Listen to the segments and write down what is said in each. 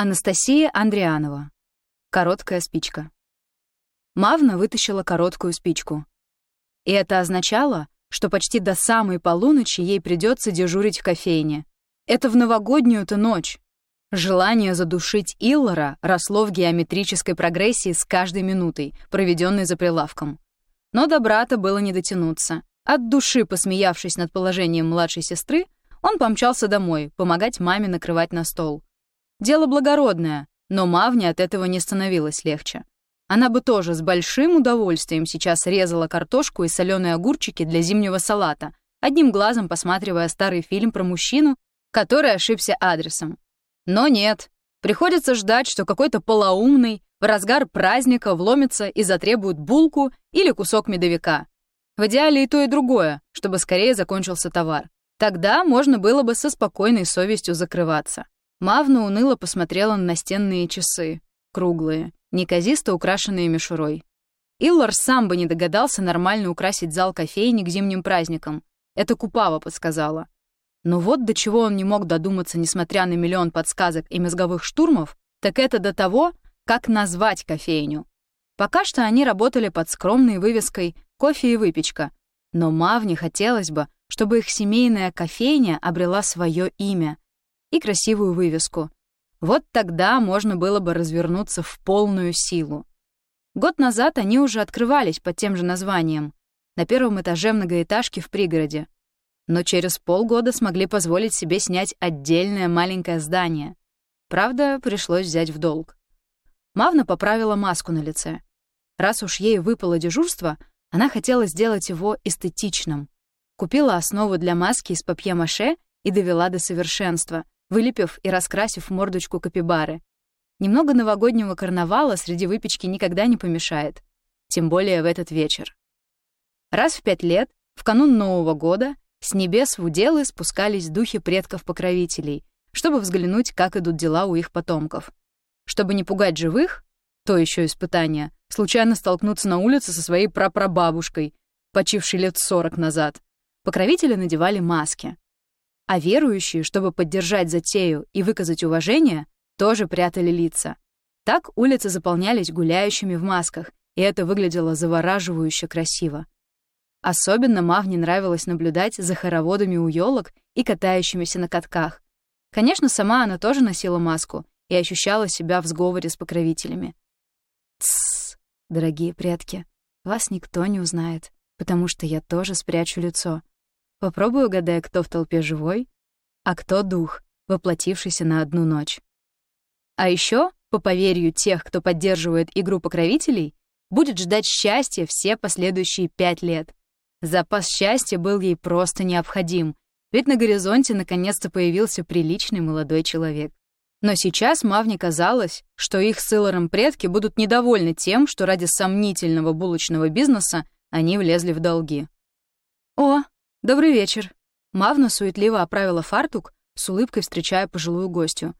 Анастасия Андрианова. Короткая спичка. Мавна вытащила короткую спичку. И это означало, что почти до самой полуночи ей придется дежурить в кофейне. Это в новогоднюю-то ночь. Желание задушить Иллора росло в геометрической прогрессии с каждой минутой, проведенной за прилавком. Но до брата было не дотянуться. От души посмеявшись над положением младшей сестры, он помчался домой, помогать маме накрывать на стол. Дело благородное, но Мавне от этого не становилось легче. Она бы тоже с большим удовольствием сейчас резала картошку и соленые огурчики для зимнего салата, одним глазом посматривая старый фильм про мужчину, который ошибся адресом. Но нет, приходится ждать, что какой-то полоумный в разгар праздника вломится и затребует булку или кусок медовика. В идеале и то, и другое, чтобы скорее закончился товар. Тогда можно было бы со спокойной совестью закрываться. Мавна уныло посмотрела на настенные часы, круглые, неказисто украшенные мишурой. Иллар сам бы не догадался нормально украсить зал кофейни к зимним праздникам. Это Купава подсказала. Но вот до чего он не мог додуматься, несмотря на миллион подсказок и мозговых штурмов, так это до того, как назвать кофейню. Пока что они работали под скромной вывеской «Кофе и выпечка», но Мавне хотелось бы, чтобы их семейная кофейня обрела свое имя — и красивую вывеску. Вот тогда можно было бы развернуться в полную силу. Год назад они уже открывались под тем же названием, на первом этаже многоэтажки в пригороде. Но через полгода смогли позволить себе снять отдельное маленькое здание. Правда, пришлось взять в долг. Мавна поправила маску на лице. Раз уж ей выпало дежурство, она хотела сделать его эстетичным. Купила основу для маски из папье-маше и довела до совершенства — вылепив и раскрасив мордочку капибары. Немного новогоднего карнавала среди выпечки никогда не помешает, тем более в этот вечер. Раз в пять лет, в канун Нового года, с небес в уделы спускались духи предков-покровителей, чтобы взглянуть, как идут дела у их потомков. Чтобы не пугать живых, то еще испытание, случайно столкнуться на улице со своей прапрабабушкой, почившей лет сорок назад. Покровители надевали маски, а верующие, чтобы поддержать затею и выказать уважение, тоже прятали лица. Так улицы заполнялись гуляющими в масках, и это выглядело завораживающе красиво. Особенно Мавне нравилось наблюдать за хороводами у елок и катающимися на катках. Конечно, сама она тоже носила маску и ощущала себя в сговоре с покровителями. Тссс, дорогие предки, вас никто не узнает, потому что я тоже спрячу лицо. Попробуй угадай, кто в толпе живой, а кто дух, воплотившийся на одну ночь. А еще, по поверью тех, кто поддерживает игру покровителей, будет ждать счастья все последующие пять лет. Запас счастья был ей просто необходим, ведь на горизонте наконец-то появился приличный молодой человек. Но сейчас Мавне казалось, что их с Илором предки будут недовольны тем, что ради сомнительного булочного бизнеса они влезли в долги. «О, «Добрый вечер». Мавна суетливо оправила фартук, с улыбкой встречая пожилую гостью.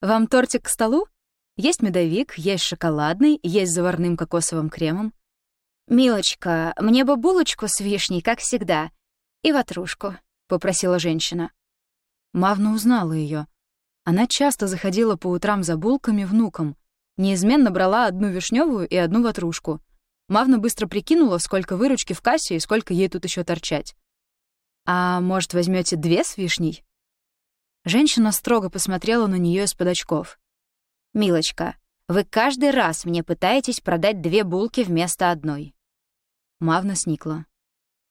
«Вам тортик к столу? Есть медовик, есть шоколадный, есть заварным кокосовым кремом». «Милочка, мне бы булочку с вишней, как всегда, и ватрушку», — попросила женщина. Мавна узнала ее. Она часто заходила по утрам за булками внукам, неизменно брала одну вишневую и одну ватрушку. Мавна быстро прикинула, сколько выручки в кассе и сколько ей тут еще торчать. «А может, возьмете две с вишней?» Женщина строго посмотрела на нее из-под очков. «Милочка, вы каждый раз мне пытаетесь продать две булки вместо одной». Мавна сникла.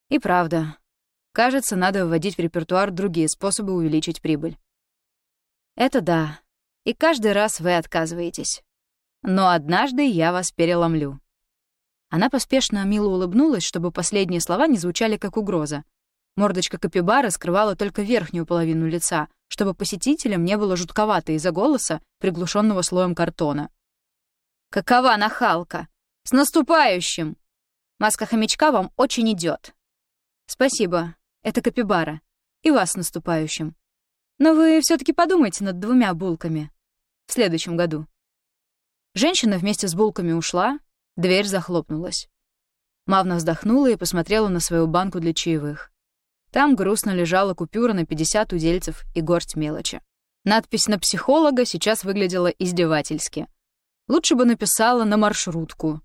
«И правда. Кажется, надо вводить в репертуар другие способы увеличить прибыль». «Это да. И каждый раз вы отказываетесь. Но однажды я вас переломлю». Она поспешно мило улыбнулась, чтобы последние слова не звучали как угроза, Мордочка капибары скрывала только верхнюю половину лица, чтобы посетителям не было жутковато из-за голоса, приглушенного слоем картона. «Какова нахалка! С наступающим! Маска хомячка вам очень идет. «Спасибо, это капибара. И вас с наступающим. Но вы все таки подумайте над двумя булками. В следующем году». Женщина вместе с булками ушла, дверь захлопнулась. Мавна вздохнула и посмотрела на свою банку для чаевых. Там грустно лежала купюра на 50 удельцев и горсть мелочи. Надпись на психолога сейчас выглядела издевательски. Лучше бы написала на маршрутку.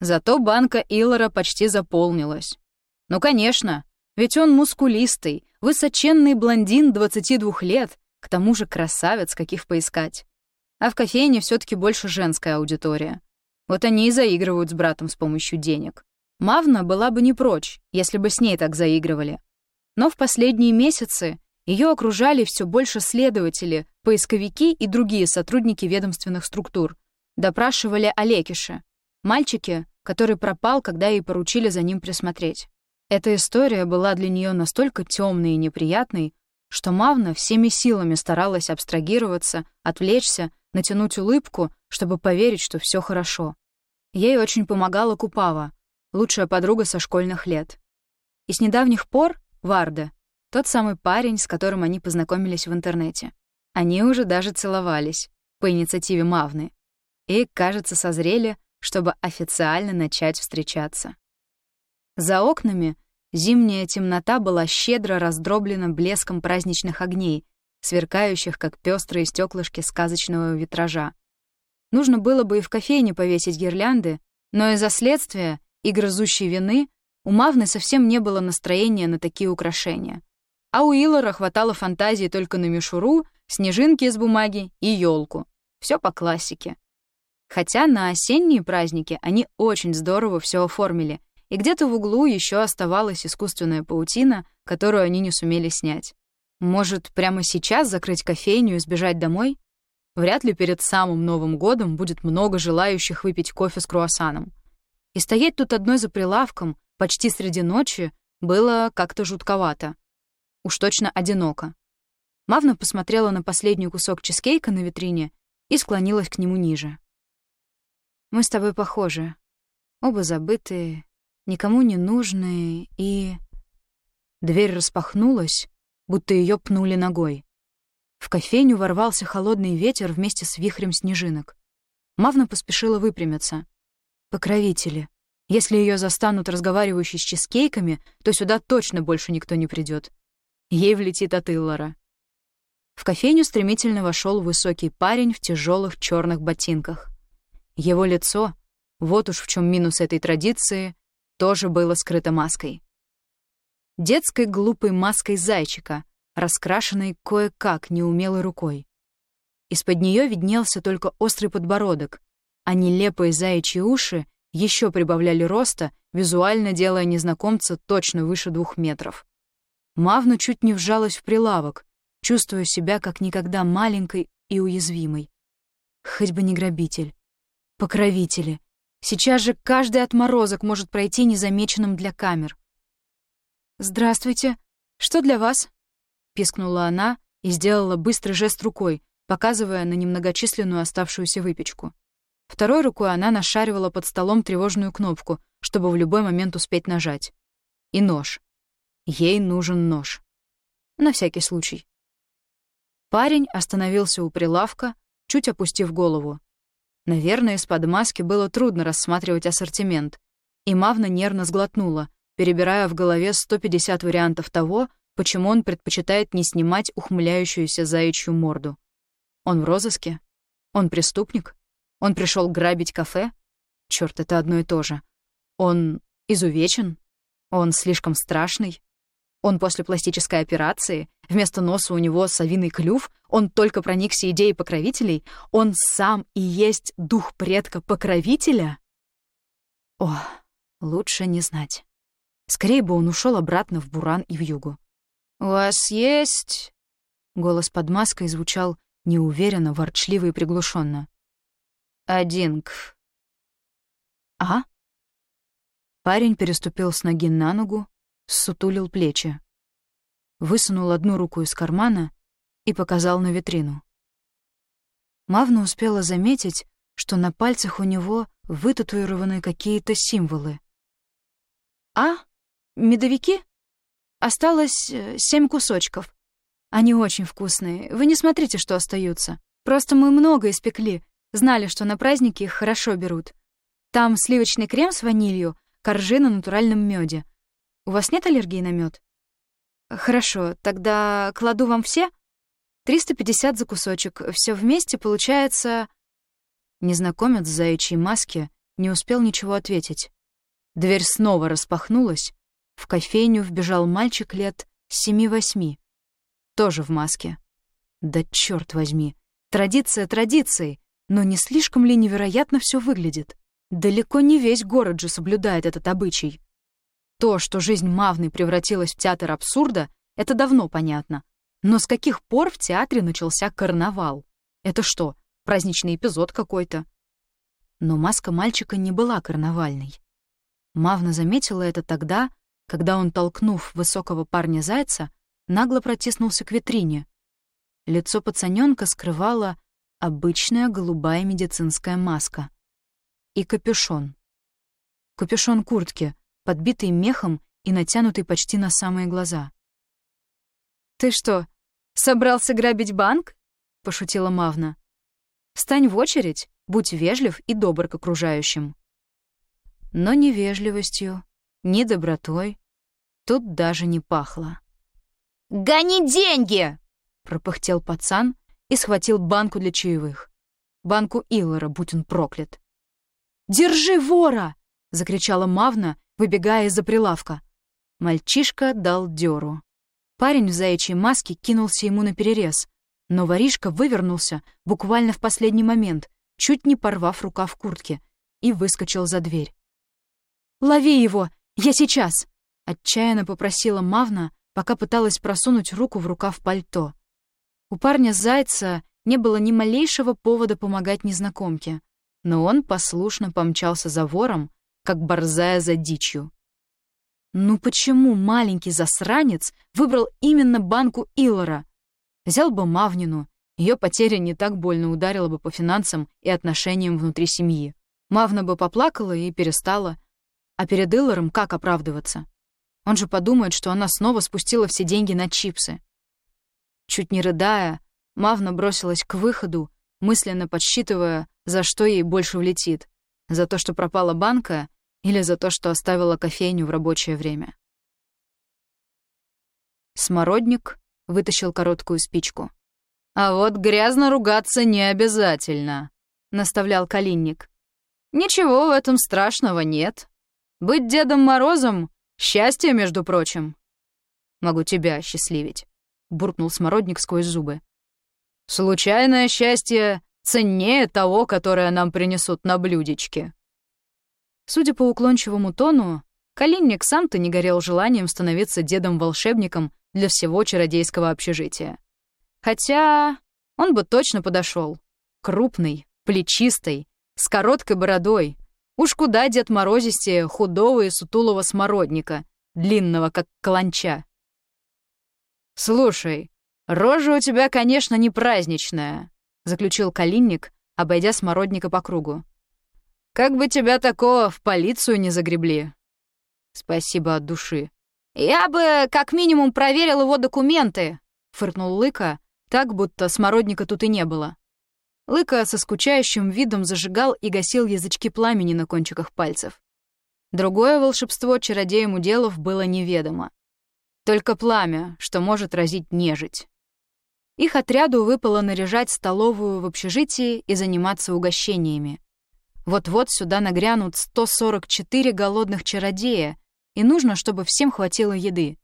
Зато банка Иллора почти заполнилась. Ну, конечно, ведь он мускулистый, высоченный блондин 22 лет, к тому же красавец, каких поискать. А в кофейне все таки больше женская аудитория. Вот они и заигрывают с братом с помощью денег. Мавна была бы не прочь, если бы с ней так заигрывали. Но в последние месяцы ее окружали все больше следователи, поисковики и другие сотрудники ведомственных структур. Допрашивали Олекиша, мальчики, который пропал, когда ей поручили за ним присмотреть. Эта история была для нее настолько темной и неприятной, что Мавна всеми силами старалась абстрагироваться, отвлечься, натянуть улыбку, чтобы поверить, что все хорошо. Ей очень помогала Купава, лучшая подруга со школьных лет. И с недавних пор Варда, тот самый парень, с которым они познакомились в интернете. Они уже даже целовались, по инициативе Мавны, и, кажется, созрели, чтобы официально начать встречаться. За окнами зимняя темнота была щедро раздроблена блеском праздничных огней, сверкающих, как пестрые стеклышки сказочного витража. Нужно было бы и в кофейне повесить гирлянды, но из-за следствия и грызущей вины у Мавны совсем не было настроения на такие украшения. А у Илора хватало фантазии только на мишуру, снежинки из бумаги и елку. Все по классике. Хотя на осенние праздники они очень здорово все оформили, и где-то в углу еще оставалась искусственная паутина, которую они не сумели снять. Может, прямо сейчас закрыть кофейню и сбежать домой? Вряд ли перед самым Новым годом будет много желающих выпить кофе с круассаном. И стоять тут одной за прилавком, почти среди ночи, было как-то жутковато. Уж точно одиноко. Мавна посмотрела на последний кусок чизкейка на витрине и склонилась к нему ниже. «Мы с тобой похожи. Оба забытые, никому не нужные и...» Дверь распахнулась, будто ее пнули ногой. В кофейню ворвался холодный ветер вместе с вихрем снежинок. Мавна поспешила выпрямиться. Покровители. Если ее застанут разговаривающей с чизкейками, то сюда точно больше никто не придет. Ей влетит от Иллора. В кофейню стремительно вошел высокий парень в тяжелых черных ботинках. Его лицо, вот уж в чем минус этой традиции, тоже было скрыто маской. Детской глупой маской зайчика, раскрашенной кое-как неумелой рукой. Из-под нее виднелся только острый подбородок, а нелепые заячьи уши еще прибавляли роста, визуально делая незнакомца точно выше двух метров. Мавна чуть не вжалась в прилавок, чувствуя себя как никогда маленькой и уязвимой. Хоть бы не грабитель. Покровители. Сейчас же каждый отморозок может пройти незамеченным для камер. «Здравствуйте. Что для вас?» — пискнула она и сделала быстрый жест рукой, показывая на немногочисленную оставшуюся выпечку. Второй рукой она нашаривала под столом тревожную кнопку, чтобы в любой момент успеть нажать. И нож. Ей нужен нож. На всякий случай. Парень остановился у прилавка, чуть опустив голову. Наверное, из-под маски было трудно рассматривать ассортимент, и Мавна нервно сглотнула, перебирая в голове 150 вариантов того, почему он предпочитает не снимать ухмыляющуюся заячью морду. Он в розыске? Он преступник? Он пришел грабить кафе? Черт, это одно и то же. Он изувечен? Он слишком страшный? Он после пластической операции, вместо носа у него совиный клюв, он только проникся идеей покровителей, он сам и есть дух предка-покровителя? О, лучше не знать. Скорее бы он ушел обратно в Буран и в Югу. «У вас есть...» Голос под маской звучал неуверенно, ворчливо и приглушенно. «Один кф». «А?» Парень переступил с ноги на ногу, сутулил плечи. Высунул одну руку из кармана и показал на витрину. Мавна успела заметить, что на пальцах у него вытатуированы какие-то символы. «А? Медовики? Осталось э, семь кусочков. Они очень вкусные. Вы не смотрите, что остаются. Просто мы много испекли, знали, что на праздники их хорошо берут. Там сливочный крем с ванилью, коржи на натуральном меде, у вас нет аллергии на мед? Хорошо, тогда кладу вам все? 350 за кусочек. Все вместе получается...» Незнакомец в заячьей маске не успел ничего ответить. Дверь снова распахнулась. В кофейню вбежал мальчик лет семи-восьми. Тоже в маске. Да черт возьми. Традиция традицией, но не слишком ли невероятно все выглядит? Далеко не весь город же соблюдает этот обычай. То, что жизнь Мавны превратилась в театр абсурда, это давно понятно. Но с каких пор в театре начался карнавал? Это что, праздничный эпизод какой-то? Но маска мальчика не была карнавальной. Мавна заметила это тогда, когда он, толкнув высокого парня-зайца, нагло протиснулся к витрине. Лицо пацанёнка скрывала обычная голубая медицинская маска. И капюшон. Капюшон куртки, подбитый мехом и натянутый почти на самые глаза. «Ты что, собрался грабить банк?» — пошутила Мавна. «Встань в очередь, будь вежлив и добр к окружающим». Но ни вежливостью, ни добротой тут даже не пахло. «Гони деньги!» — пропыхтел пацан и схватил банку для чаевых. Банку Иллора, будь он проклят. «Держи вора!» — закричала Мавна, выбегая из-за прилавка. Мальчишка дал дёру. Парень в заячьей маске кинулся ему на перерез, но воришка вывернулся буквально в последний момент, чуть не порвав рукав куртки, и выскочил за дверь. «Лови его! Я сейчас!» — отчаянно попросила Мавна, пока пыталась просунуть руку в рукав пальто. У парня Зайца не было ни малейшего повода помогать незнакомке, но он послушно помчался за вором, как борзая за дичью. Ну почему маленький засранец выбрал именно банку Иллора? Взял бы Мавнину, ее потеря не так больно ударила бы по финансам и отношениям внутри семьи. Мавна бы поплакала и перестала. А перед Иллором как оправдываться? Он же подумает, что она снова спустила все деньги на чипсы. Чуть не рыдая, Мавна бросилась к выходу, мысленно подсчитывая, за что ей больше влетит. За то, что пропала банка, или за то, что оставила кофейню в рабочее время. Смородник вытащил короткую спичку. «А вот грязно ругаться не обязательно», — наставлял Калинник. «Ничего в этом страшного нет. Быть Дедом Морозом — счастье, между прочим». «Могу тебя счастливить», — буркнул Смородник сквозь зубы. «Случайное счастье ценнее того, которое нам принесут на блюдечке», Судя по уклончивому тону, Калинник сам-то не горел желанием становиться дедом-волшебником для всего чародейского общежития. Хотя он бы точно подошел. Крупный, плечистый, с короткой бородой. Уж куда Дед Морозистее худого и сутулого смородника, длинного, как каланча. «Слушай, рожа у тебя, конечно, не праздничная», — заключил Калинник, обойдя смородника по кругу. Как бы тебя такого в полицию не загребли. Спасибо от души. Я бы как минимум проверил его документы, фыркнул Лыка, так будто смородника тут и не было. Лыка со скучающим видом зажигал и гасил язычки пламени на кончиках пальцев. Другое волшебство чародеям уделов было неведомо. Только пламя, что может разить нежить. Их отряду выпало наряжать столовую в общежитии и заниматься угощениями. Вот-вот сюда нагрянут 144 голодных чародея, и нужно, чтобы всем хватило еды.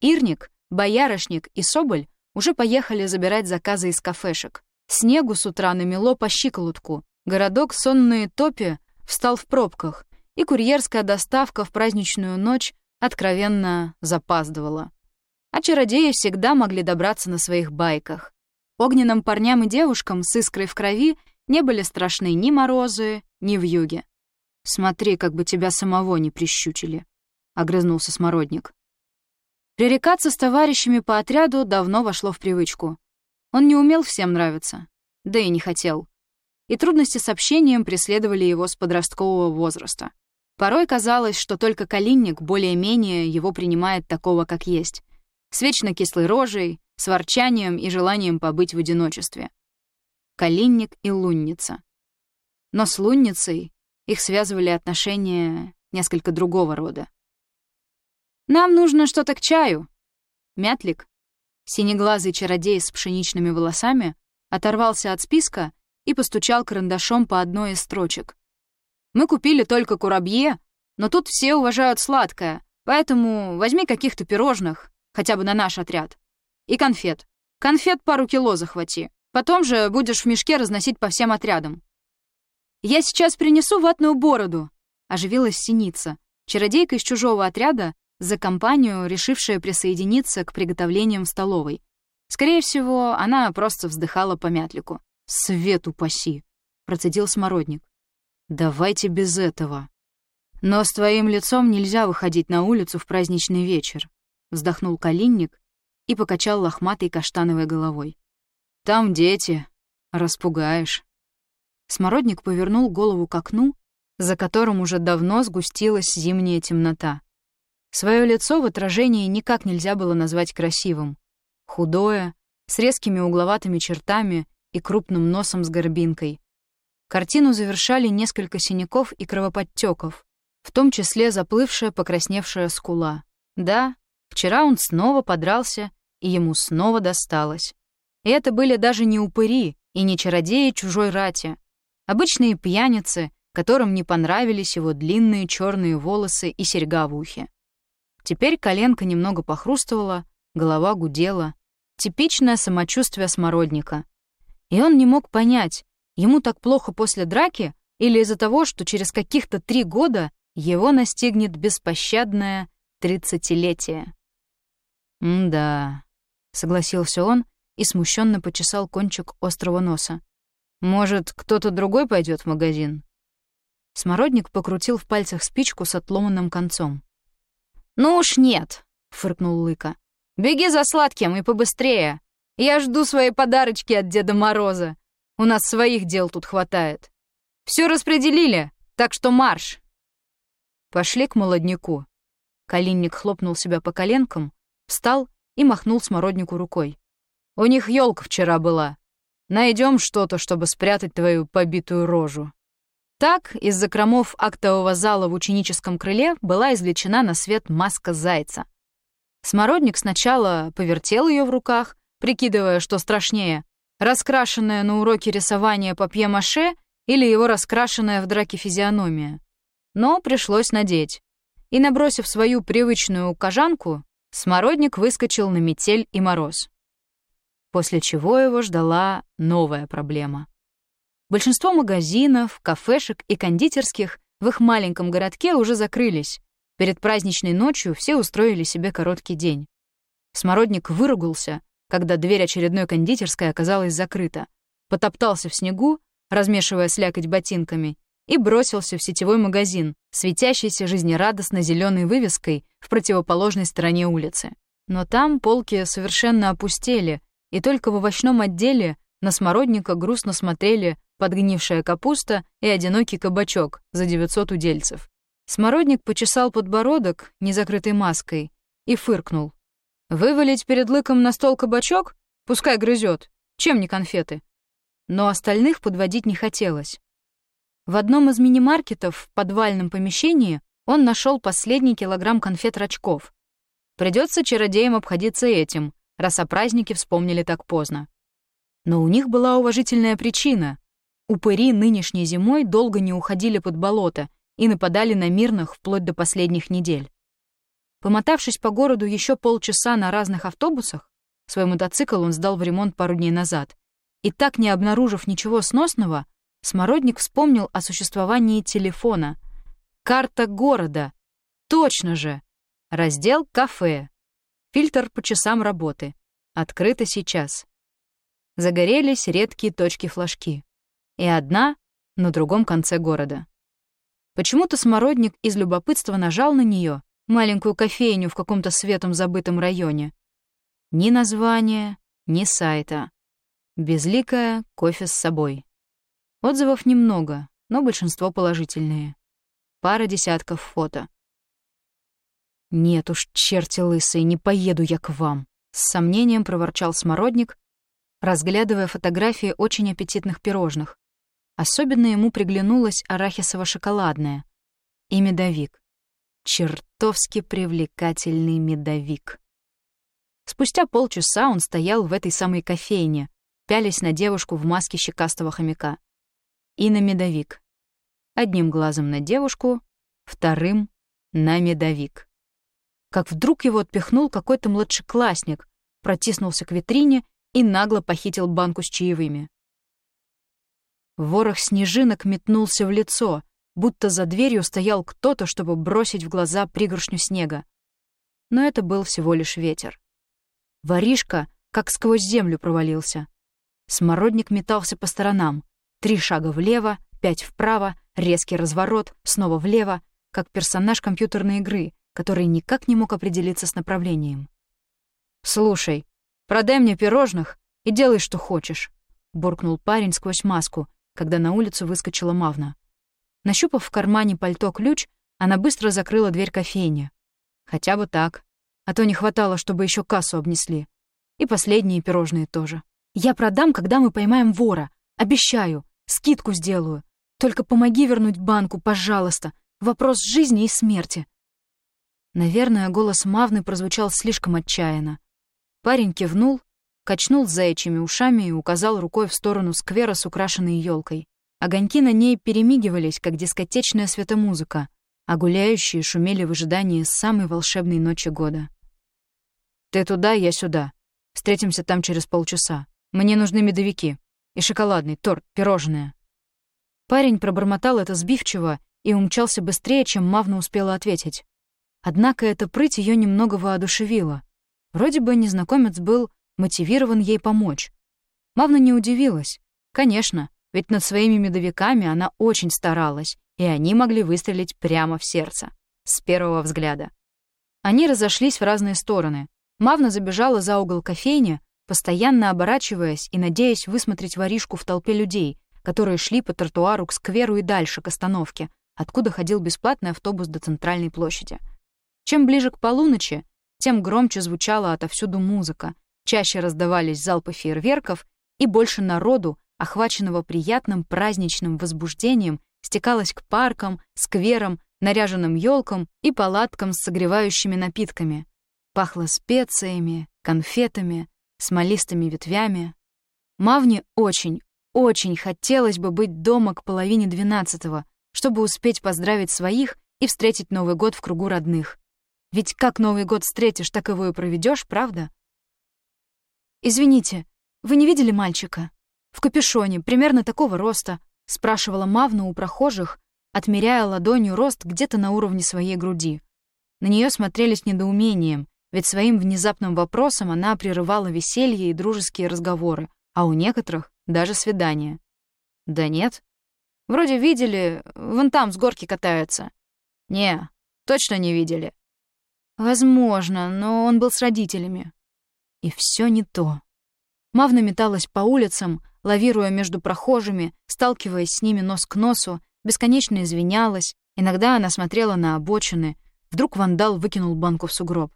Ирник, Боярышник и Соболь уже поехали забирать заказы из кафешек. Снегу с утра намело по щиколотку. Городок сонные топи встал в пробках, и курьерская доставка в праздничную ночь откровенно запаздывала. А чародеи всегда могли добраться на своих байках. Огненным парням и девушкам с искрой в крови не были страшны ни морозы, ни вьюги. «Смотри, как бы тебя самого не прищучили», — огрызнулся Смородник. Пререкаться с товарищами по отряду давно вошло в привычку. Он не умел всем нравиться, да и не хотел. И трудности с общением преследовали его с подросткового возраста. Порой казалось, что только Калинник более-менее его принимает такого, как есть. С вечно кислой рожей, с ворчанием и желанием побыть в одиночестве. Калинник и Лунница. Но с Лунницей их связывали отношения несколько другого рода. «Нам нужно что-то к чаю». Мятлик, Синеглазый чародей с пшеничными волосами оторвался от списка и постучал карандашом по одной из строчек. «Мы купили только курабье, но тут все уважают сладкое, поэтому возьми каких-то пирожных, хотя бы на наш отряд, и конфет. Конфет пару кило захвати. Потом же будешь в мешке разносить по всем отрядам». «Я сейчас принесу ватную бороду», — оживилась синица, чародейка из чужого отряда, за компанию, решившая присоединиться к приготовлениям в столовой. Скорее всего, она просто вздыхала по мятлику. «Свет упаси!» — процедил Смородник. «Давайте без этого». «Но с твоим лицом нельзя выходить на улицу в праздничный вечер», — вздохнул Калинник и покачал лохматой каштановой головой. «Там дети. Распугаешь». Смородник повернул голову к окну, за которым уже давно сгустилась зимняя темнота. Своё лицо в отражении никак нельзя было назвать красивым. Худое, с резкими угловатыми чертами и крупным носом с горбинкой. Картину завершали несколько синяков и кровоподтёков, в том числе заплывшая покрасневшая скула. Да, вчера он снова подрался, и ему снова досталось. И это были даже не упыри и не чародеи чужой рати, обычные пьяницы, которым не понравились его длинные черные волосы и серьга в ухе. Теперь коленка немного похрустывала, голова гудела. Типичное самочувствие смородника. И он не мог понять, ему так плохо после драки или из-за того, что через каких-то три года его настигнет беспощадное тридцатилетие. «М-да», — согласился он и смущенно почесал кончик острого носа. «Может, кто-то другой пойдет в магазин?» Смородник покрутил в пальцах спичку с отломанным концом. «Ну уж нет», — фыркнул Лыка. «Беги за сладким и побыстрее. Я жду свои подарочки от Деда Мороза. У нас своих дел тут хватает. Все распределили, так что марш!» Пошли к молодняку. Калинник хлопнул себя по коленкам, встал и махнул смороднику рукой. «У них елка вчера была. Найдем что-то, чтобы спрятать твою побитую рожу». Так, из закромов актового зала в ученическом крыле была извлечена на свет маска зайца. Смородник сначала повертел ее в руках, прикидывая, что страшнее, раскрашенная на уроке рисования папье-маше или его раскрашенная в драке физиономия. Но пришлось надеть. И, набросив свою привычную кожанку, Смородник выскочил на метель и мороз. После чего его ждала новая проблема. Большинство магазинов, кафешек и кондитерских в их маленьком городке уже закрылись. Перед праздничной ночью все устроили себе короткий день. Смородник выругался, когда дверь очередной кондитерской оказалась закрыта, потоптался в снегу, размешивая слякоть ботинками, и бросился в сетевой магазин, светящийся жизнерадостно зеленой вывеской в противоположной стороне улицы. Но там полки совершенно опустели, и только в овощном отделе на смородника грустно смотрели подгнившая капуста и одинокий кабачок за 900 удельцев. Смородник почесал подбородок незакрытой маской и фыркнул. «Вывалить перед лыком на стол кабачок? Пускай грызет. Чем не конфеты?» Но остальных подводить не хотелось. В одном из мини-маркетов в подвальном помещении он нашел последний килограмм конфет-рачков. Придется чародеям обходиться этим, раз о празднике вспомнили так поздно. Но у них была уважительная причина. Упыри нынешней зимой долго не уходили под болото и нападали на мирных вплоть до последних недель. Помотавшись по городу еще полчаса на разных автобусах, свой мотоцикл он сдал в ремонт пару дней назад, и так не обнаружив ничего сносного, Смородник вспомнил о существовании телефона. Карта города. Точно же. Раздел «Кафе». Фильтр по часам работы. Открыто сейчас. Загорелись редкие точки-флажки и одна на другом конце города. Почему-то смородник из любопытства нажал на нее, маленькую кофейню в каком-то светом забытом районе. Ни названия, ни сайта. Безликая кофе с собой. Отзывов немного, но большинство положительные. Пара десятков фото. «Нет уж, черти лысые, не поеду я к вам», — с сомнением проворчал смородник, разглядывая фотографии очень аппетитных пирожных, Особенно ему приглянулась арахисово-шоколадная и медовик. Чертовски привлекательный медовик. Спустя полчаса он стоял в этой самой кофейне, пялясь на девушку в маске щекастого хомяка. И на медовик. Одним глазом на девушку, вторым — на медовик. Как вдруг его отпихнул какой-то младшеклассник, протиснулся к витрине и нагло похитил банку с чаевыми. Ворох снежинок метнулся в лицо, будто за дверью стоял кто-то, чтобы бросить в глаза пригоршню снега. Но это был всего лишь ветер. Воришка как сквозь землю провалился. Смородник метался по сторонам. Три шага влево, пять вправо, резкий разворот, снова влево, как персонаж компьютерной игры, который никак не мог определиться с направлением. «Слушай, продай мне пирожных и делай, что хочешь», — буркнул парень сквозь маску, когда на улицу выскочила Мавна. Нащупав в кармане пальто ключ, она быстро закрыла дверь кофейни. Хотя бы так, а то не хватало, чтобы еще кассу обнесли. И последние пирожные тоже. «Я продам, когда мы поймаем вора. Обещаю. Скидку сделаю. Только помоги вернуть банку, пожалуйста. Вопрос жизни и смерти». Наверное, голос Мавны прозвучал слишком отчаянно. Парень кивнул, качнул заячьими ушами и указал рукой в сторону сквера с украшенной елкой. Огоньки на ней перемигивались, как дискотечная светомузыка, а гуляющие шумели в ожидании самой волшебной ночи года. «Ты туда, я сюда. Встретимся там через полчаса. Мне нужны медовики. И шоколадный, торт, пирожное». Парень пробормотал это сбивчиво и умчался быстрее, чем Мавна успела ответить. Однако эта прыть ее немного воодушевила. Вроде бы незнакомец был мотивирован ей помочь. Мавна не удивилась. Конечно, ведь над своими медовиками она очень старалась, и они могли выстрелить прямо в сердце. С первого взгляда. Они разошлись в разные стороны. Мавна забежала за угол кофейни, постоянно оборачиваясь и надеясь высмотреть воришку в толпе людей, которые шли по тротуару к скверу и дальше, к остановке, откуда ходил бесплатный автобус до центральной площади. Чем ближе к полуночи, тем громче звучала отовсюду музыка, чаще раздавались залпы фейерверков, и больше народу, охваченного приятным праздничным возбуждением, стекалось к паркам, скверам, наряженным елкам и палаткам с согревающими напитками. Пахло специями, конфетами, смолистыми ветвями. Мавне очень, очень хотелось бы быть дома к половине двенадцатого, чтобы успеть поздравить своих и встретить Новый год в кругу родных. Ведь как Новый год встретишь, так его и проведешь, правда? «Извините, вы не видели мальчика? В капюшоне, примерно такого роста», — спрашивала Мавна у прохожих, отмеряя ладонью рост где-то на уровне своей груди. На нее смотрели с недоумением, ведь своим внезапным вопросом она прерывала веселье и дружеские разговоры, а у некоторых даже свидания. Да нет. Вроде видели, вон там с горки катаются. Не, точно не видели. Возможно, но он был с родителями. И все не то. Мавна металась по улицам, лавируя между прохожими, сталкиваясь с ними нос к носу, бесконечно извинялась. Иногда она смотрела на обочины. Вдруг вандал выкинул банку в сугроб.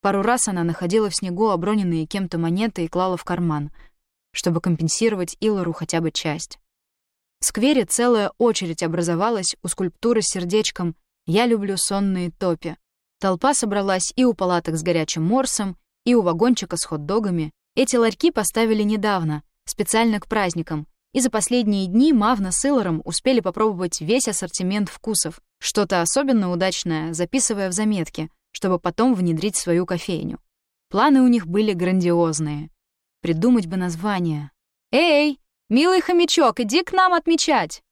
Пару раз она находила в снегу оброненные кем-то монеты и клала в карман — чтобы компенсировать Илору хотя бы часть. В сквере целая очередь образовалась у скульптуры с сердечком «Я люблю сонные топи». Толпа собралась и у палаток с горячим морсом, и у вагончика с хот-догами. Эти ларьки поставили недавно, специально к праздникам, и за последние дни Мавна с Илором успели попробовать весь ассортимент вкусов, что-то особенно удачное, записывая в заметки, чтобы потом внедрить свою кофейню. Планы у них были грандиозные. Придумать бы название. «Эй, милый хомячок, иди к нам отмечать!»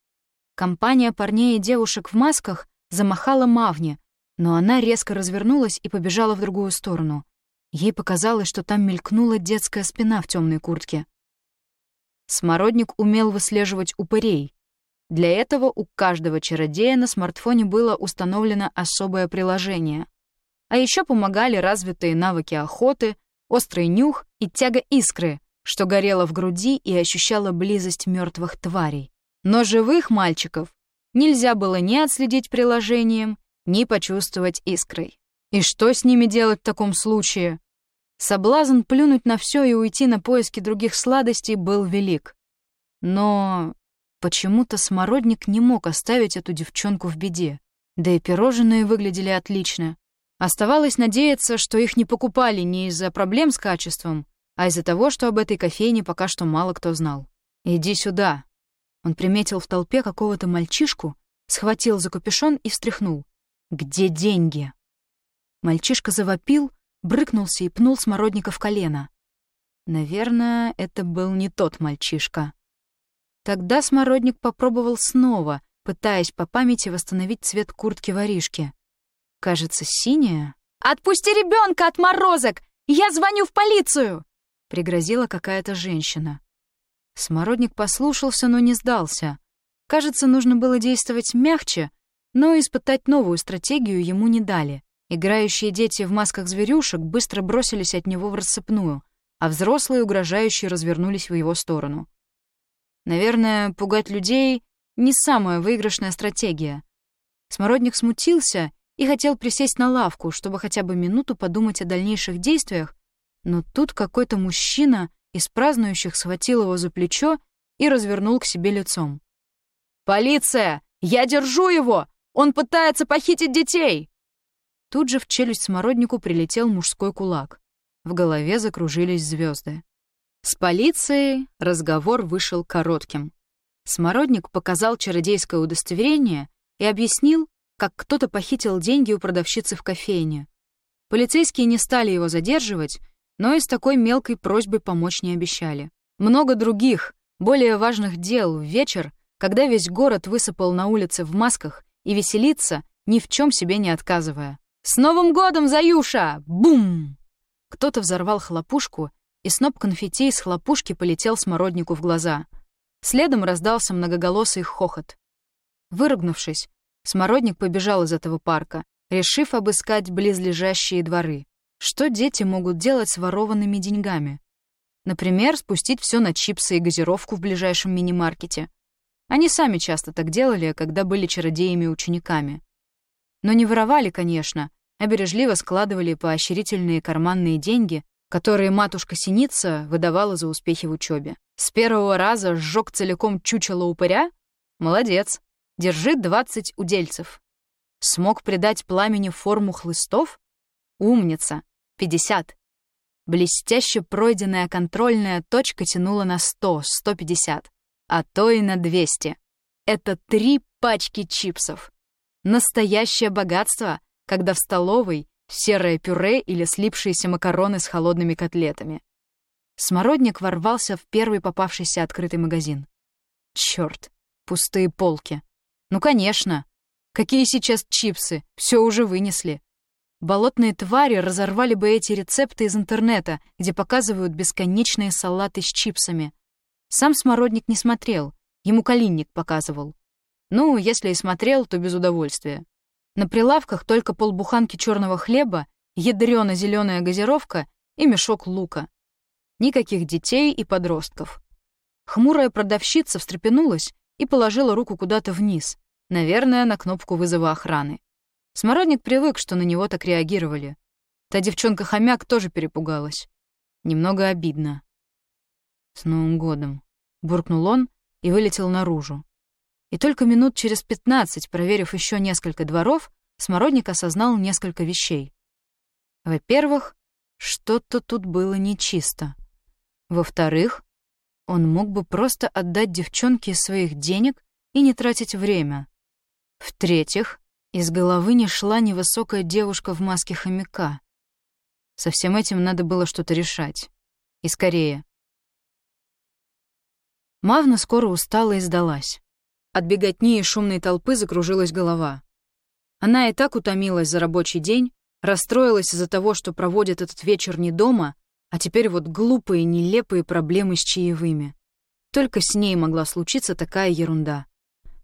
Компания парней и девушек в масках замахала Мавне, но она резко развернулась и побежала в другую сторону. Ей показалось, что там мелькнула детская спина в темной куртке. Смородник умел выслеживать упырей. Для этого у каждого чародея на смартфоне было установлено особое приложение. А еще помогали развитые навыки охоты, острый нюх и тяга искры, что горела в груди и ощущала близость мертвых тварей. Но живых мальчиков нельзя было ни отследить приложением, ни почувствовать искрой. И что с ними делать в таком случае? Соблазн плюнуть на все и уйти на поиски других сладостей был велик. Но почему-то смородник не мог оставить эту девчонку в беде. Да и пирожные выглядели отлично. Оставалось надеяться, что их не покупали не из-за проблем с качеством, а из-за того, что об этой кофейне пока что мало кто знал. «Иди сюда». Он приметил в толпе какого-то мальчишку, схватил за капюшон и встряхнул. «Где деньги?» Мальчишка завопил, брыкнулся и пнул Смородника в колено. Наверное, это был не тот мальчишка. Тогда Смородник попробовал снова, пытаясь по памяти восстановить цвет куртки воришки. Кажется, синяя. «Отпусти ребенка от морозок! Я звоню в полицию!» — пригрозила какая-то женщина. Смородник послушался, но не сдался. Кажется, нужно было действовать мягче, но испытать новую стратегию ему не дали. Играющие дети в масках зверюшек быстро бросились от него в рассыпную, а взрослые угрожающие развернулись в его сторону. Наверное, пугать людей — не самая выигрышная стратегия. Смородник смутился и хотел присесть на лавку, чтобы хотя бы минуту подумать о дальнейших действиях, но тут какой-то мужчина из празднующих схватил его за плечо и развернул к себе лицом. «Полиция! Я держу его! Он пытается похитить детей!» Тут же в челюсть смороднику прилетел мужской кулак. В голове закружились звезды. С полицией разговор вышел коротким. Смородник показал чародейское удостоверение и объяснил, как кто-то похитил деньги у продавщицы в кофейне. Полицейские не стали его задерживать, но и с такой мелкой просьбой помочь не обещали. Много других, более важных дел в вечер, когда весь город высыпал на улице в масках и веселится, ни в чем себе не отказывая. «С Новым годом, Заюша! Бум!» Кто-то взорвал хлопушку, и сноп конфетти из хлопушки полетел смороднику в глаза. Следом раздался многоголосый хохот. Выругнувшись, смородник побежал из этого парка, решив обыскать близлежащие дворы. Что дети могут делать с ворованными деньгами? Например, спустить все на чипсы и газировку в ближайшем мини-маркете. Они сами часто так делали, когда были чародеями-учениками. Но не воровали, конечно, а бережливо складывали поощрительные карманные деньги, которые матушка Синица выдавала за успехи в учебе. С первого раза сжег целиком чучело упыря? Молодец. Держи 20 удельцев. Смог придать пламени форму хлыстов? Умница. 50. Блестяще пройденная контрольная точка тянула на 100, 150, а то и на 200. Это три пачки чипсов. Настоящее богатство, когда в столовой серое пюре или слипшиеся макароны с холодными котлетами. Смородник ворвался в первый попавшийся открытый магазин. Черт, пустые полки. Ну, конечно. Какие сейчас чипсы? Все уже вынесли. Болотные твари разорвали бы эти рецепты из интернета, где показывают бесконечные салаты с чипсами. Сам Смородник не смотрел, ему Калинник показывал. Ну, если и смотрел, то без удовольствия. На прилавках только полбуханки черного хлеба, ядрёно зеленая газировка и мешок лука. Никаких детей и подростков. Хмурая продавщица встрепенулась и положила руку куда-то вниз, наверное, на кнопку вызова охраны. Смородник привык, что на него так реагировали. Та девчонка-хомяк тоже перепугалась. Немного обидно. «С Новым годом!» — буркнул он и вылетел наружу. И только минут через пятнадцать, проверив еще несколько дворов, Смородник осознал несколько вещей. Во-первых, что-то тут было нечисто. Во-вторых, он мог бы просто отдать девчонке своих денег и не тратить время. В-третьих, из головы не шла невысокая девушка в маске хомяка. Со всем этим надо было что-то решать. И скорее. Мавна скоро устала и сдалась. От беготни и шумной толпы закружилась голова. Она и так утомилась за рабочий день, расстроилась из-за того, что проводит этот вечер не дома, а теперь вот глупые, нелепые проблемы с чаевыми. Только с ней могла случиться такая ерунда.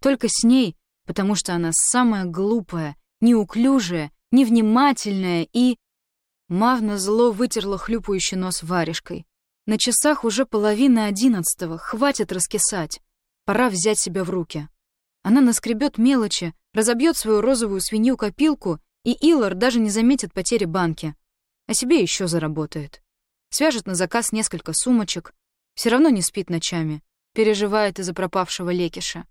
Только с ней потому что она самая глупая, неуклюжая, невнимательная и... Мавна зло вытерла хлюпающий нос варежкой. На часах уже половина одиннадцатого, хватит раскисать. Пора взять себя в руки. Она наскребет мелочи, разобьет свою розовую свинью-копилку, и Илор даже не заметит потери банки. А себе еще заработает. Свяжет на заказ несколько сумочек. Все равно не спит ночами. Переживает из-за пропавшего лекиша.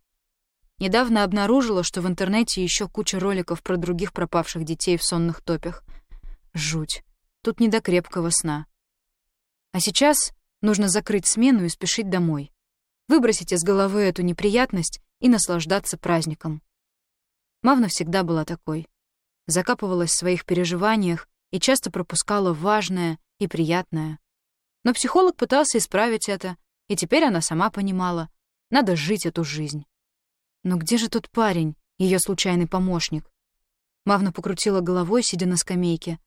Недавно обнаружила, что в интернете еще куча роликов про других пропавших детей в сонных топях. Жуть. Тут не до крепкого сна. А сейчас нужно закрыть смену и спешить домой. Выбросить из головы эту неприятность и наслаждаться праздником. Мавна всегда была такой. Закапывалась в своих переживаниях и часто пропускала важное и приятное. Но психолог пытался исправить это, и теперь она сама понимала, надо жить эту жизнь. Но где же тот парень, ее случайный помощник? Мавна покрутила головой, сидя на скамейке.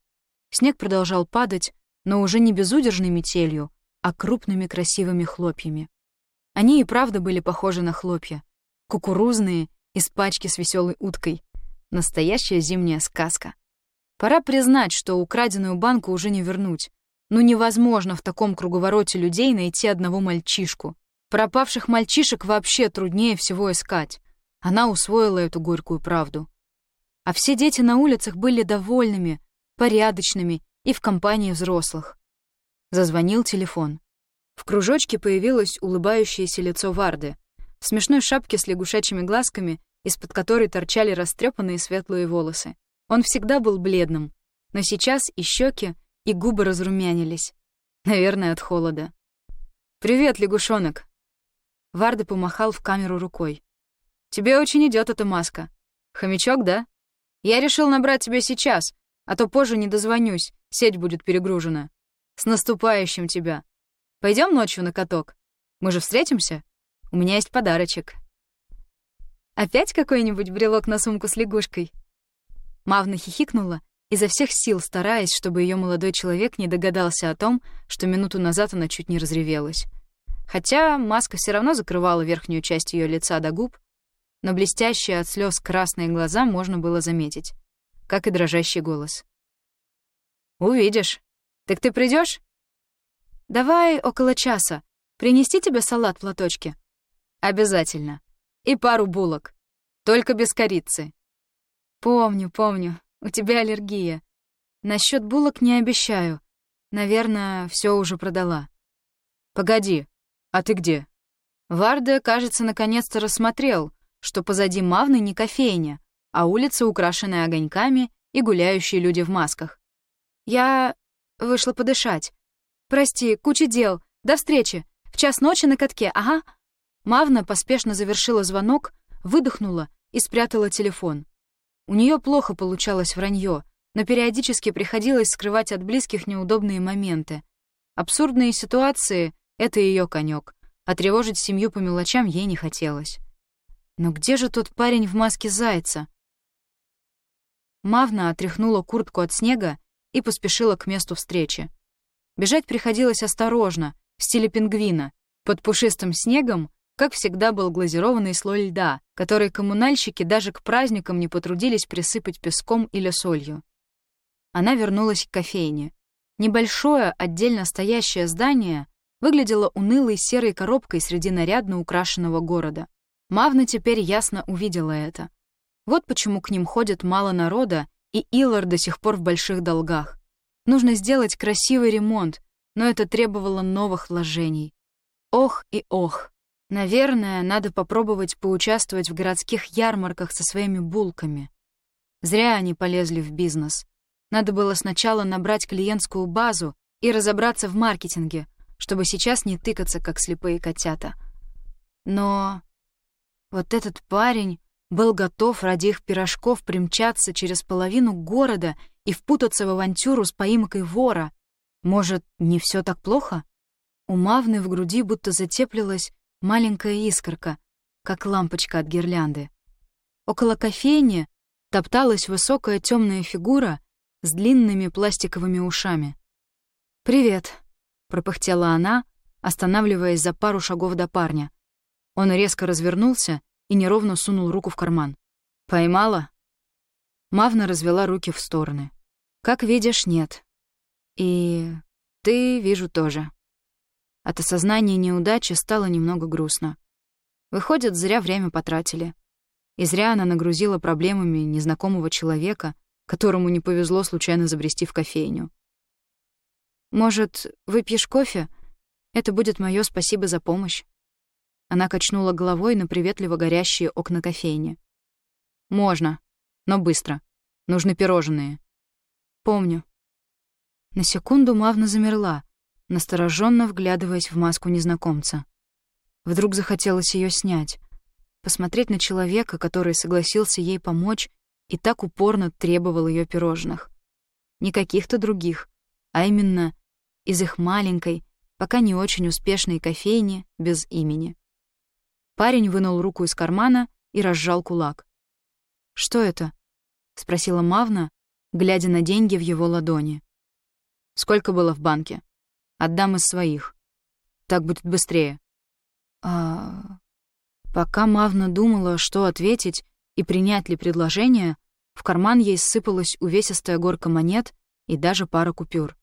Снег продолжал падать, но уже не безудержной метелью, а крупными красивыми хлопьями. Они и правда были похожи на хлопья. Кукурузные, из пачки с веселой уткой. Настоящая зимняя сказка. Пора признать, что украденную банку уже не вернуть. Ну невозможно в таком круговороте людей найти одного мальчишку. Пропавших мальчишек вообще труднее всего искать. Она усвоила эту горькую правду. А все дети на улицах были довольными, порядочными и в компании взрослых. Зазвонил телефон. В кружочке появилось улыбающееся лицо Варды, в смешной шапке с лягушачьими глазками, из-под которой торчали растрепанные светлые волосы. Он всегда был бледным, но сейчас и щеки, и губы разрумянились. Наверное, от холода. «Привет, лягушонок!» Варда помахал в камеру рукой. «Тебе очень идет эта маска. Хомячок, да? Я решил набрать тебя сейчас, а то позже не дозвонюсь, сеть будет перегружена. С наступающим тебя. Пойдем ночью на каток? Мы же встретимся? У меня есть подарочек». «Опять какой-нибудь брелок на сумку с лягушкой?» Мавна хихикнула, изо всех сил стараясь, чтобы ее молодой человек не догадался о том, что минуту назад она чуть не разревелась. Хотя маска все равно закрывала верхнюю часть ее лица до губ, но блестящие от слез красные глаза можно было заметить, как и дрожащий голос. «Увидишь. Так ты придешь? «Давай около часа. Принести тебе салат в лоточке?» «Обязательно. И пару булок. Только без корицы». «Помню, помню. У тебя аллергия. Насчет булок не обещаю. Наверное, все уже продала». «Погоди, а ты где?» Варде, кажется, наконец-то рассмотрел, что позади Мавны не кофейня, а улица, украшенная огоньками и гуляющие люди в масках. «Я вышла подышать. Прости, куча дел. До встречи. В час ночи на катке, ага». Мавна поспешно завершила звонок, выдохнула и спрятала телефон. У нее плохо получалось вранье, но периодически приходилось скрывать от близких неудобные моменты. Абсурдные ситуации — это ее конек, а тревожить семью по мелочам ей не хотелось. Но где же тот парень в маске зайца? Мавна отряхнула куртку от снега и поспешила к месту встречи. Бежать приходилось осторожно, в стиле пингвина. Под пушистым снегом как всегда, был глазированный слой льда, который коммунальщики даже к праздникам не потрудились присыпать песком или солью. Она вернулась к кофейне. Небольшое, отдельно стоящее здание выглядело унылой серой коробкой среди нарядно украшенного города. Мавна теперь ясно увидела это. Вот почему к ним ходит мало народа, и Илар до сих пор в больших долгах. Нужно сделать красивый ремонт, но это требовало новых вложений. Ох и ох. Наверное, надо попробовать поучаствовать в городских ярмарках со своими булками. Зря они полезли в бизнес. Надо было сначала набрать клиентскую базу и разобраться в маркетинге, чтобы сейчас не тыкаться, как слепые котята. Но вот этот парень был готов ради их пирожков примчаться через половину города и впутаться в авантюру с поимкой вора. Может, не все так плохо? У Мавны в груди будто затеплилась маленькая искорка, как лампочка от гирлянды. Около кофейни топталась высокая темная фигура с длинными пластиковыми ушами. «Привет», — пропыхтела она, останавливаясь за пару шагов до парня. Он резко развернулся и неровно сунул руку в карман. «Поймала?» Мавна развела руки в стороны. «Как видишь, нет. И ты, вижу, тоже». От осознания неудачи стало немного грустно. Выходит, зря время потратили. И зря она нагрузила проблемами незнакомого человека, которому не повезло случайно забрести в кофейню. «Может, выпьешь кофе? Это будет моё спасибо за помощь». Она качнула головой на приветливо горящие окна кофейни. «Можно, но быстро. Нужны пирожные». «Помню». На секунду Мавна замерла, настороженно вглядываясь в маску незнакомца. Вдруг захотелось ее снять, посмотреть на человека, который согласился ей помочь и так упорно требовал ее пирожных. Не каких-то других, а именно из их маленькой, пока не очень успешной кофейни без имени. Парень вынул руку из кармана и разжал кулак. «Что это?» — спросила Мавна, глядя на деньги в его ладони. «Сколько было в банке? Отдам из своих. Так будет быстрее». «А...» Пока Мавна думала, что ответить и принять ли предложение, в карман ей сыпалась увесистая горка монет и даже пара купюр.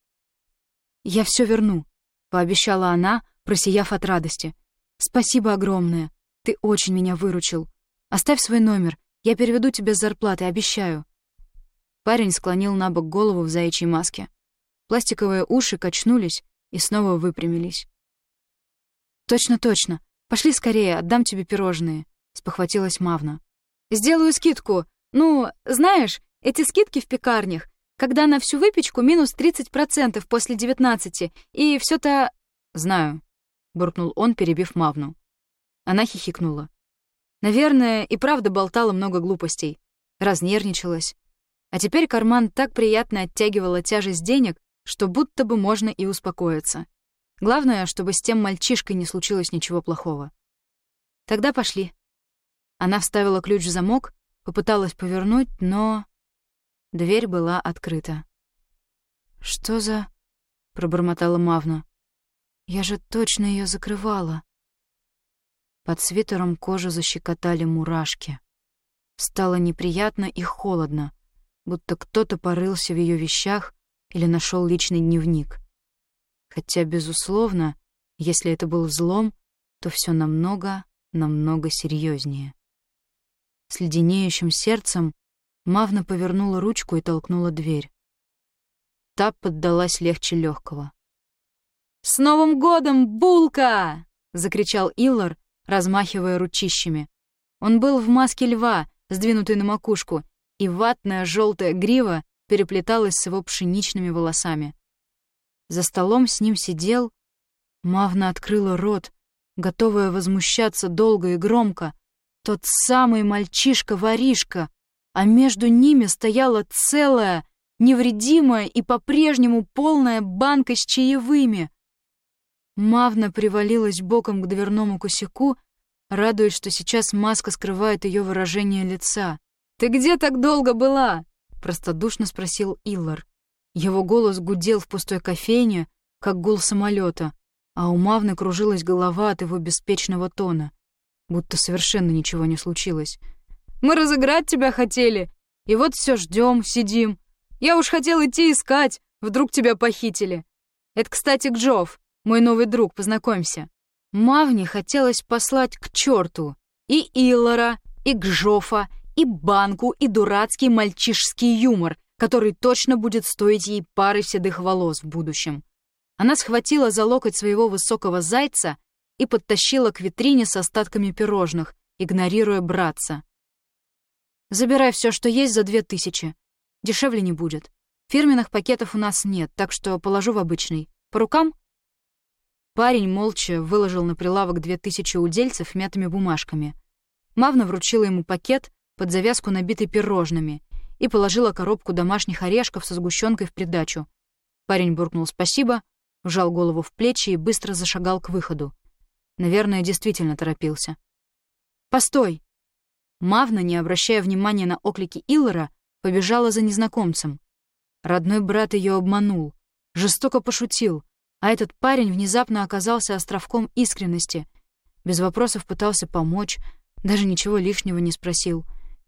«Я все верну», — пообещала она, просияв от радости. «Спасибо огромное. Ты очень меня выручил. Оставь свой номер, я переведу тебе с зарплаты, обещаю». Парень склонил на бок голову в заячьей маске. Пластиковые уши качнулись и снова выпрямились. «Точно, точно. Пошли скорее, отдам тебе пирожные», — спохватилась Мавна. «Сделаю скидку. Ну, знаешь, эти скидки в пекарнях, когда на всю выпечку минус 30% после 19, и все то «Знаю», — буркнул он, перебив Мавну. Она хихикнула. Наверное, и правда болтала много глупостей. Разнервничалась. А теперь карман так приятно оттягивала тяжесть денег, что будто бы можно и успокоиться. Главное, чтобы с тем мальчишкой не случилось ничего плохого. Тогда пошли. Она вставила ключ в замок, попыталась повернуть, но... Дверь была открыта. «Что за...» — пробормотала Мавна. «Я же точно ее закрывала». Под свитером кожу защекотали мурашки. Стало неприятно и холодно, будто кто-то порылся в ее вещах или нашел личный дневник. Хотя, безусловно, если это был взлом, то все намного, намного серьезнее. С леденеющим сердцем Мавна повернула ручку и толкнула дверь. Та поддалась легче легкого. «С Новым годом, булка!» — закричал Иллар, размахивая ручищами. Он был в маске льва, сдвинутой на макушку, и ватная желтая грива переплеталась с его пшеничными волосами. За столом с ним сидел... Мавна открыла рот, готовая возмущаться долго и громко. Тот самый мальчишка-воришка, а между ними стояла целая, невредимая и по-прежнему полная банка с чаевыми. Мавна привалилась боком к дверному косяку, радуясь, что сейчас маска скрывает ее выражение лица. «Ты где так долго была?» — простодушно спросил Иллар. Его голос гудел в пустой кофейне, как гул самолета, а у Мавны кружилась голова от его беспечного тона, будто совершенно ничего не случилось. «Мы разыграть тебя хотели, и вот все ждем, сидим. Я уж хотел идти искать, вдруг тебя похитили. Это, кстати, Джофф. Мой новый друг, познакомься». Мавне хотелось послать к черту и Иллора, и Гжофа, и банку, и дурацкий мальчишский юмор, который точно будет стоить ей пары седых волос в будущем. Она схватила за локоть своего высокого зайца и подтащила к витрине с остатками пирожных, игнорируя братца. «Забирай все, что есть, за две тысячи. Дешевле не будет. Фирменных пакетов у нас нет, так что положу в обычный. По рукам?» Парень молча выложил на прилавок две тысячи удельцев мятыми бумажками. Мавна вручила ему пакет, под завязку набитый пирожными, и положила коробку домашних орешков со сгущенкой в придачу. Парень буркнул спасибо, вжал голову в плечи и быстро зашагал к выходу. Наверное, действительно торопился. «Постой!» Мавна, не обращая внимания на оклики Иллера, побежала за незнакомцем. Родной брат ее обманул, жестоко пошутил — а этот парень внезапно оказался островком искренности. Без вопросов пытался помочь, даже ничего лишнего не спросил.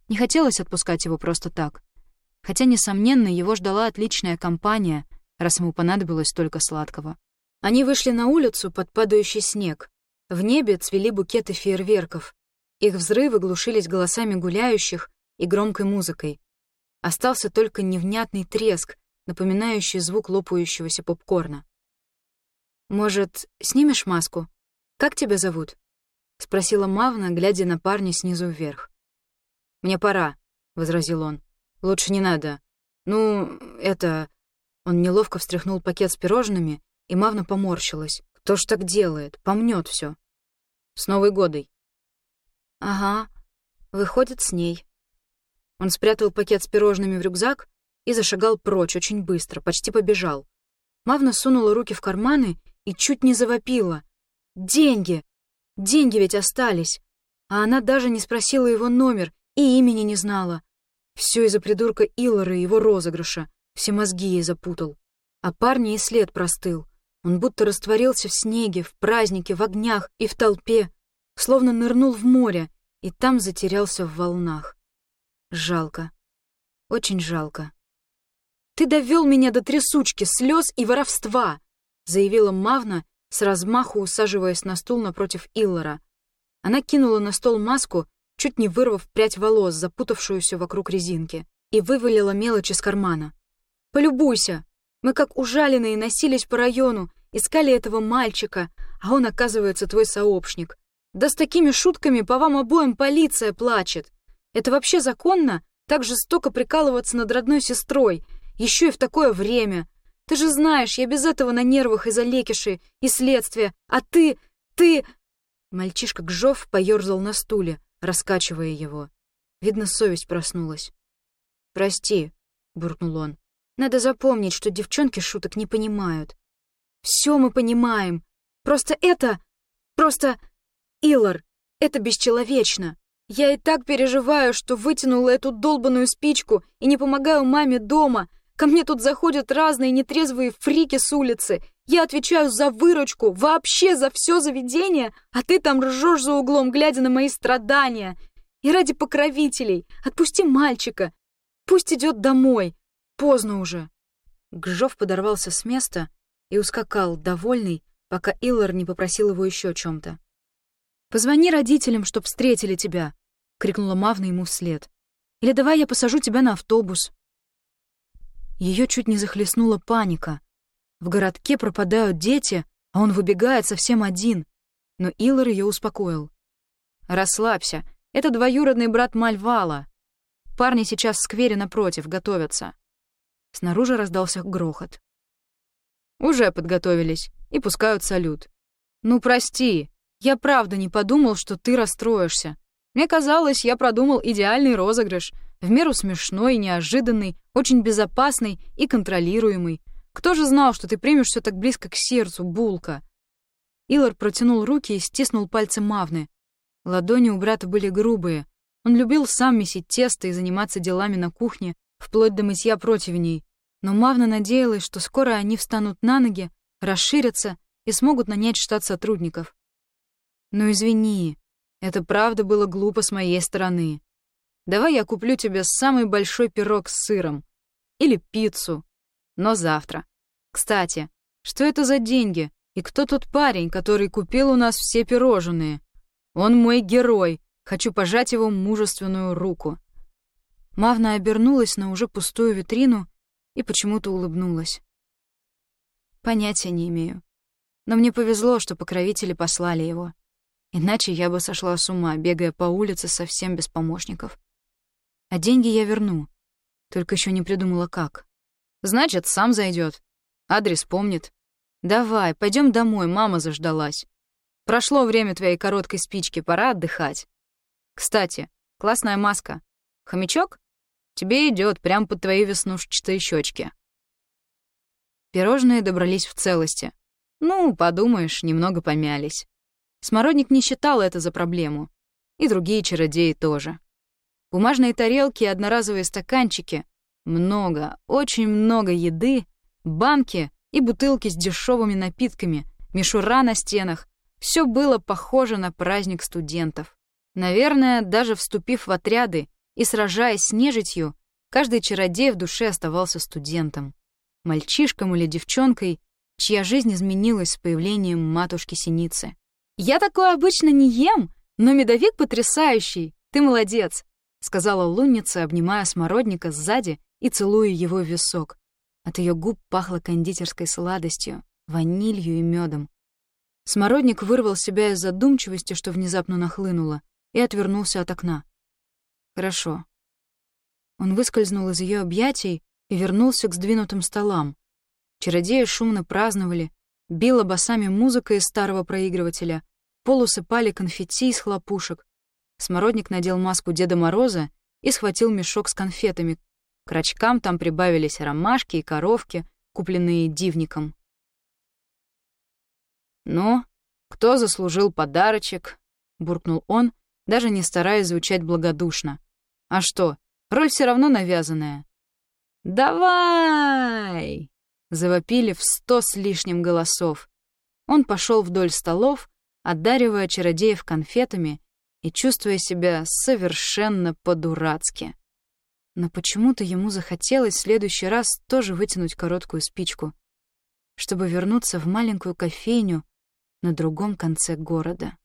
Не хотелось отпускать его просто так. Хотя, несомненно, его ждала отличная компания, раз ему понадобилось столько сладкого. Они вышли на улицу под падающий снег. В небе цвели букеты фейерверков. Их взрывы глушились голосами гуляющих и громкой музыкой. Остался только невнятный треск, напоминающий звук лопающегося попкорна. «Может, снимешь маску? Как тебя зовут?» — спросила Мавна, глядя на парня снизу вверх. «Мне пора», — возразил он. «Лучше не надо. Ну, это...» Он неловко встряхнул пакет с пирожными, и Мавна поморщилась. «Кто ж так делает? Помнет все. «С Новой годой!» «Ага, выходит, с ней». Он спрятал пакет с пирожными в рюкзак и зашагал прочь очень быстро, почти побежал. Мавна сунула руки в карманы и чуть не завопила. «Деньги! Деньги ведь остались!» А она даже не спросила его номер и имени не знала. Все из-за придурка Илора и его розыгрыша. Все мозги ей запутал. А парня и след простыл. Он будто растворился в снеге, в празднике, в огнях и в толпе, словно нырнул в море и там затерялся в волнах. Жалко. Очень жалко. «Ты довел меня до трясучки, слез и воровства!» Заявила Мавна, с размаху усаживаясь на стул напротив Иллора. Она кинула на стол маску, чуть не вырвав прядь волос, запутавшуюся вокруг резинки, и вывалила мелочь из кармана. «Полюбуйся! Мы как ужаленные носились по району, искали этого мальчика, а он, оказывается, твой сообщник. Да с такими шутками по вам обоим полиция плачет. Это вообще законно? Так жестоко прикалываться над родной сестрой, еще и в такое время. Ты же знаешь, я без этого на нервах из-за лекиши и следствия, а ты... ты...» Мальчишка Гжов поерзал на стуле, раскачивая его. Видно, совесть проснулась. «Прости», — буркнул он. «Надо запомнить, что девчонки шуток не понимают. Все мы понимаем. Просто это... Просто... Илор, это бесчеловечно. Я и так переживаю, что вытянула эту долбаную спичку и не помогаю маме дома. Ко мне тут заходят разные нетрезвые фрики с улицы. Я отвечаю за выручку, вообще за все заведение, а ты там ржешь за углом, глядя на мои страдания. И ради покровителей отпусти мальчика. Пусть идет домой. Поздно уже. Гжов подорвался с места и ускакал, довольный, пока Иллар не попросил его еще о чем-то. «Позвони родителям, чтоб встретили тебя!» — крикнула Мавна ему вслед. «Или давай я посажу тебя на автобус!» Ее чуть не захлестнула паника. В городке пропадают дети, а он выбегает совсем один. Но Иллар ее успокоил. «Расслабься, это двоюродный брат Мальвала. Парни сейчас в сквере напротив, готовятся». Снаружи раздался грохот. «Уже подготовились и пускают салют. Ну, прости, я правда не подумал, что ты расстроишься. Мне казалось, я продумал идеальный розыгрыш, в меру смешной, неожиданный, очень безопасный и контролируемый. Кто же знал, что ты примешь все так близко к сердцу, булка?» Илар протянул руки и стиснул пальцы Мавны. Ладони у брата были грубые. Он любил сам месить тесто и заниматься делами на кухне, вплоть до мытья противней. Но Мавна надеялась, что скоро они встанут на ноги, расширятся и смогут нанять штат сотрудников. «Ну извини, это правда было глупо с моей стороны. Давай я куплю тебе самый большой пирог с сыром. Или пиццу. Но завтра. Кстати, что это за деньги? И кто тот парень, который купил у нас все пирожные? Он мой герой. Хочу пожать его мужественную руку». Мавна обернулась на уже пустую витрину и почему-то улыбнулась. Понятия не имею. Но мне повезло, что покровители послали его. Иначе я бы сошла с ума, бегая по улице совсем без помощников. А деньги я верну. Только еще не придумала, как. Значит, сам зайдет. Адрес помнит. Давай, пойдем домой, мама заждалась. Прошло время твоей короткой спички, пора отдыхать. Кстати, классная маска. Хомячок? Тебе идет прямо под твои веснушчатые щечки. Пирожные добрались в целости. Ну, подумаешь, немного помялись. Смородник не считал это за проблему. И другие чародеи тоже. Бумажные тарелки и одноразовые стаканчики, много, очень много еды, банки и бутылки с дешевыми напитками, мишура на стенах. Все было похоже на праздник студентов. Наверное, даже вступив в отряды и сражаясь с нежитью, каждый чародей в душе оставался студентом. Мальчишком или девчонкой, чья жизнь изменилась с появлением матушки Синицы. «Я такое обычно не ем, но медовик потрясающий, ты молодец», сказала лунница, обнимая смородника сзади и целуя его в висок. От ее губ пахло кондитерской сладостью, ванилью и медом. Смородник вырвал себя из задумчивости, что внезапно нахлынуло, и отвернулся от окна. «Хорошо». Он выскользнул из ее объятий и вернулся к сдвинутым столам. Чародеи шумно праздновали, била басами музыка из старого проигрывателя, полусыпали конфетти из хлопушек. Смородник надел маску Деда Мороза и схватил мешок с конфетами. К рачкам там прибавились ромашки и коровки, купленные дивником. «Ну, кто заслужил подарочек?» — буркнул он, даже не стараясь звучать благодушно. «А что, роль все равно навязанная». «Давай!» — завопили в сто с лишним голосов. Он пошел вдоль столов, одаривая чародеев конфетами и чувствуя себя совершенно по-дурацки. Но почему-то ему захотелось в следующий раз тоже вытянуть короткую спичку, чтобы вернуться в маленькую кофейню на другом конце города.